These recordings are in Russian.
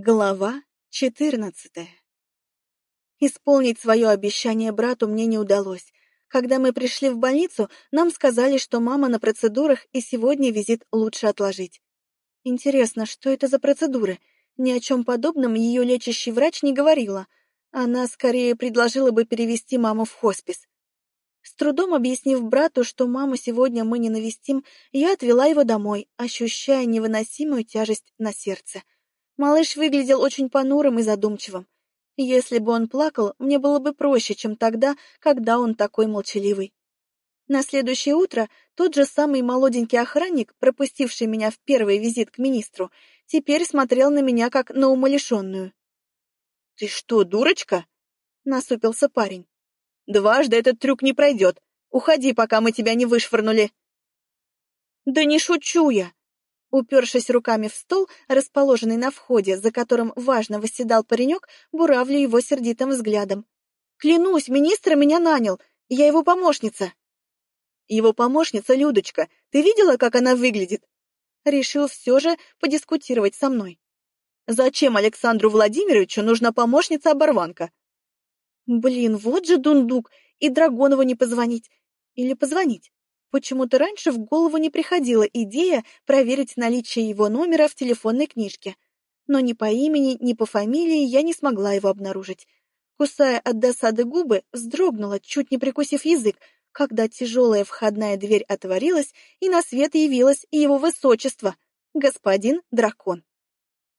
Глава четырнадцатая Исполнить свое обещание брату мне не удалось. Когда мы пришли в больницу, нам сказали, что мама на процедурах и сегодня визит лучше отложить. Интересно, что это за процедуры? Ни о чем подобном ее лечащий врач не говорила. Она скорее предложила бы перевести маму в хоспис. С трудом объяснив брату, что маму сегодня мы не навестим, я отвела его домой, ощущая невыносимую тяжесть на сердце. Малыш выглядел очень понурым и задумчивым. Если бы он плакал, мне было бы проще, чем тогда, когда он такой молчаливый. На следующее утро тот же самый молоденький охранник, пропустивший меня в первый визит к министру, теперь смотрел на меня как на умалишенную. «Ты что, дурочка?» — насупился парень. «Дважды этот трюк не пройдет. Уходи, пока мы тебя не вышвырнули». «Да не шучу я!» Упершись руками в стол, расположенный на входе, за которым важно восседал паренек, буравлю его сердитым взглядом. «Клянусь, министр меня нанял, я его помощница». «Его помощница Людочка, ты видела, как она выглядит?» Решил все же подискутировать со мной. «Зачем Александру Владимировичу нужна помощница-оборванка?» «Блин, вот же дундук, и Драгонову не позвонить. Или позвонить?» Почему-то раньше в голову не приходила идея проверить наличие его номера в телефонной книжке. Но ни по имени, ни по фамилии я не смогла его обнаружить. Кусая от досады губы, вздрогнула, чуть не прикусив язык, когда тяжелая входная дверь отворилась, и на свет явилось его высочество, господин дракон.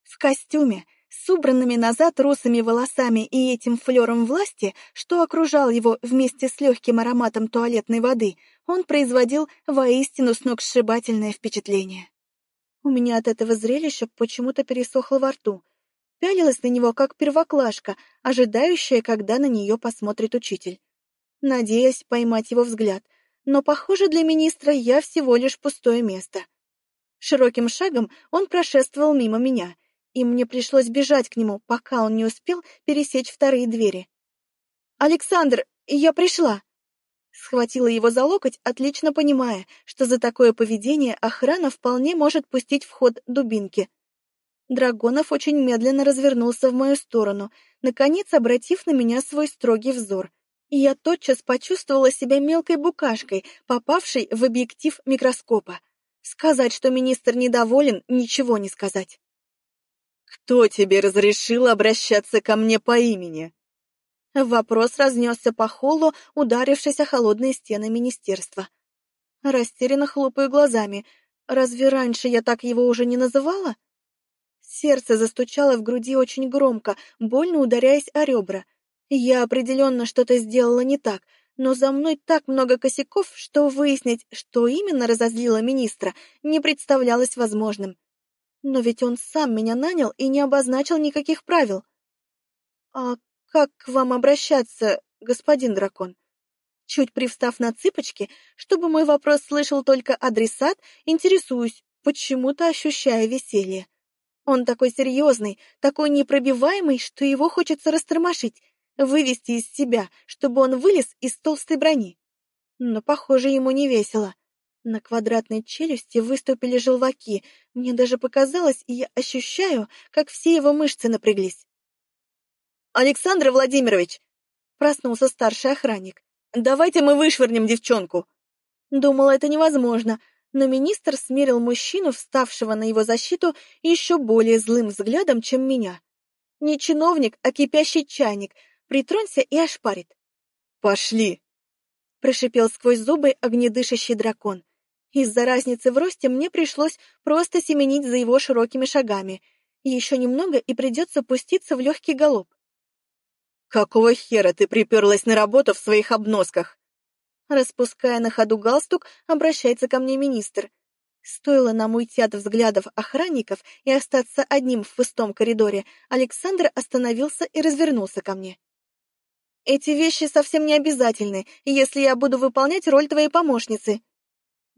В костюме, с убранными назад русыми волосами и этим флером власти, что окружал его вместе с легким ароматом туалетной воды, он производил воистину сногсшибательное впечатление. У меня от этого зрелища почему-то пересохло во рту. Пялилась на него, как первоклашка, ожидающая, когда на нее посмотрит учитель. Надеясь поймать его взгляд, но, похоже, для министра я всего лишь пустое место. Широким шагом он прошествовал мимо меня, и мне пришлось бежать к нему, пока он не успел пересечь вторые двери. «Александр, я пришла!» Схватила его за локоть, отлично понимая, что за такое поведение охрана вполне может пустить в ход дубинки. Драгонов очень медленно развернулся в мою сторону, наконец обратив на меня свой строгий взор. И я тотчас почувствовала себя мелкой букашкой, попавшей в объектив микроскопа. Сказать, что министр недоволен, ничего не сказать. «Кто тебе разрешил обращаться ко мне по имени?» Вопрос разнесся по холлу, ударившись о холодные стены министерства. Растерянно хлопаю глазами. Разве раньше я так его уже не называла? Сердце застучало в груди очень громко, больно ударяясь о ребра. Я определенно что-то сделала не так, но за мной так много косяков, что выяснить, что именно разозлило министра, не представлялось возможным. Но ведь он сам меня нанял и не обозначил никаких правил. А «Как к вам обращаться, господин дракон?» Чуть привстав на цыпочки, чтобы мой вопрос слышал только адресат, интересуюсь, почему-то ощущая веселье. Он такой серьезный, такой непробиваемый, что его хочется растормошить, вывести из себя, чтобы он вылез из толстой брони. Но, похоже, ему не весело. На квадратной челюсти выступили желваки. Мне даже показалось, и я ощущаю, как все его мышцы напряглись. «Александр Владимирович!» Проснулся старший охранник. «Давайте мы вышвырнем девчонку!» Думала, это невозможно, но министр смерил мужчину, вставшего на его защиту, еще более злым взглядом, чем меня. Не чиновник, а кипящий чайник. Притронься и ошпарит. «Пошли!» — прошипел сквозь зубы огнедышащий дракон. Из-за разницы в росте мне пришлось просто семенить за его широкими шагами. Еще немного, и придется пуститься в легкий галоп. «Какого хера ты приперлась на работу в своих обносках?» Распуская на ходу галстук, обращается ко мне министр. Стоило нам уйти от взглядов охранников и остаться одним в пустом коридоре, Александр остановился и развернулся ко мне. «Эти вещи совсем не обязательны, если я буду выполнять роль твоей помощницы».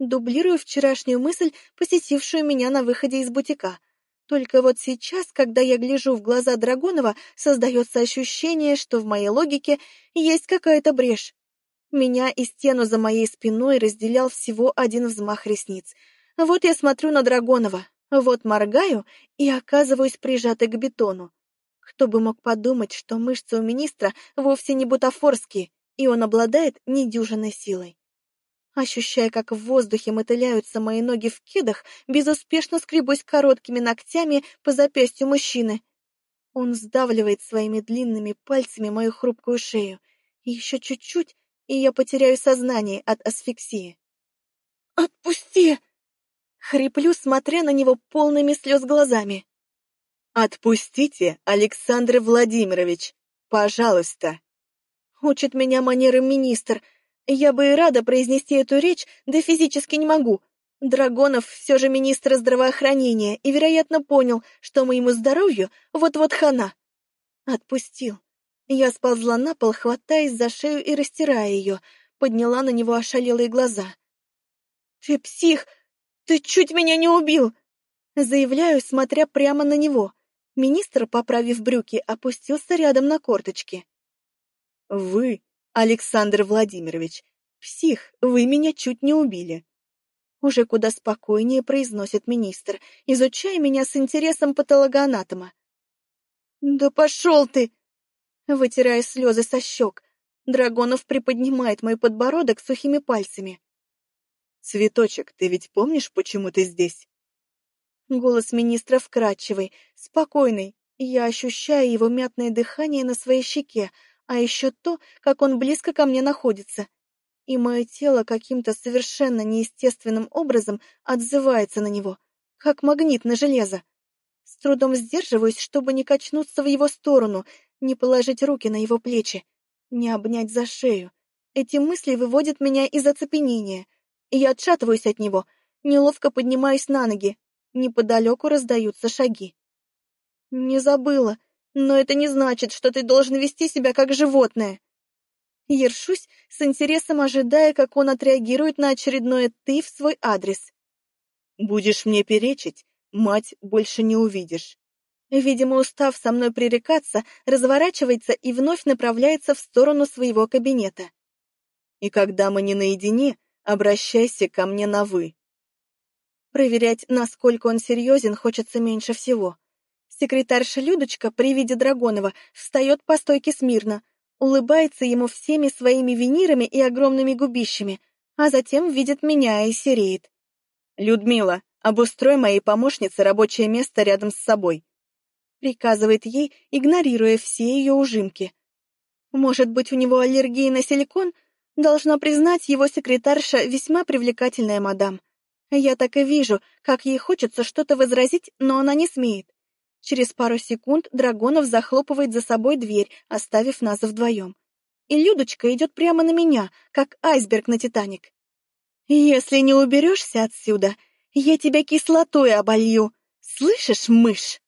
Дублирую вчерашнюю мысль, посетившую меня на выходе из бутика — только вот сейчас, когда я гляжу в глаза Драгонова, создается ощущение, что в моей логике есть какая-то брешь. Меня и стену за моей спиной разделял всего один взмах ресниц. Вот я смотрю на Драгонова, Вот моргаю и оказываюсь прижатой к бетону. Кто бы мог подумать, что мышцы у министра вовсе не бутафорские, и он обладает недюжинной силой. Ощущая, как в воздухе мотыляются мои ноги в кедах, безуспешно скребусь короткими ногтями по запястью мужчины. Он сдавливает своими длинными пальцами мою хрупкую шею. еще чуть-чуть, и я потеряю сознание от асфиксии. «Отпусти!» Хриплю, смотря на него полными слез глазами. «Отпустите, Александр Владимирович! Пожалуйста!» Учит меня манерам министр. Я бы и рада произнести эту речь, да физически не могу. Драгонов все же министр здравоохранения и, вероятно, понял, что моему здоровью вот-вот хана. Отпустил. Я сползла на пол, хватаясь за шею и растирая ее, подняла на него ошалелые глаза. «Ты псих! Ты чуть меня не убил!» Заявляю, смотря прямо на него. Министр, поправив брюки, опустился рядом на корточки. «Вы, Александр Владимирович, псих, вы меня чуть не убили». Уже куда спокойнее произносит министр, изучая меня с интересом патологоанатома. «Да пошел ты!» Вытирая слезы со щек, Драгонов приподнимает мой подбородок сухими пальцами. «Цветочек, ты ведь помнишь, почему ты здесь?» Голос министра вкрадчивый, спокойный, я ощущаю его мятное дыхание на своей щеке, а еще то, как он близко ко мне находится. И мое тело каким-то совершенно неестественным образом отзывается на него, как магнит на железо. С трудом сдерживаюсь, чтобы не качнуться в его сторону, не положить руки на его плечи, не обнять за шею. Эти мысли выводят меня из оцепенения, я отшатываюсь от него, неловко поднимаюсь на ноги, Неподалеку раздаются шаги. «Не забыла, но это не значит, что ты должен вести себя как животное». Ершусь, с интересом ожидая, как он отреагирует на очередное «ты» в свой адрес. «Будешь мне перечить, мать больше не увидишь». Видимо, устав со мной пререкаться, разворачивается и вновь направляется в сторону своего кабинета. «И когда мы не наедине, обращайся ко мне на «вы». Проверять, насколько он серьезен, хочется меньше всего. Секретарша Людочка при виде Драгонова встает по стойке смирно, улыбается ему всеми своими винирами и огромными губищами, а затем видит меня и сереет. «Людмила, обустрой моей помощнице рабочее место рядом с собой», приказывает ей, игнорируя все ее ужимки. Может быть, у него аллергия на силикон? Должна признать, его секретарша весьма привлекательная мадам. Я так и вижу, как ей хочется что-то возразить, но она не смеет. Через пару секунд Драгонов захлопывает за собой дверь, оставив нас вдвоем. И Людочка идет прямо на меня, как айсберг на Титаник. «Если не уберешься отсюда, я тебя кислотой оболью. Слышишь, мышь?»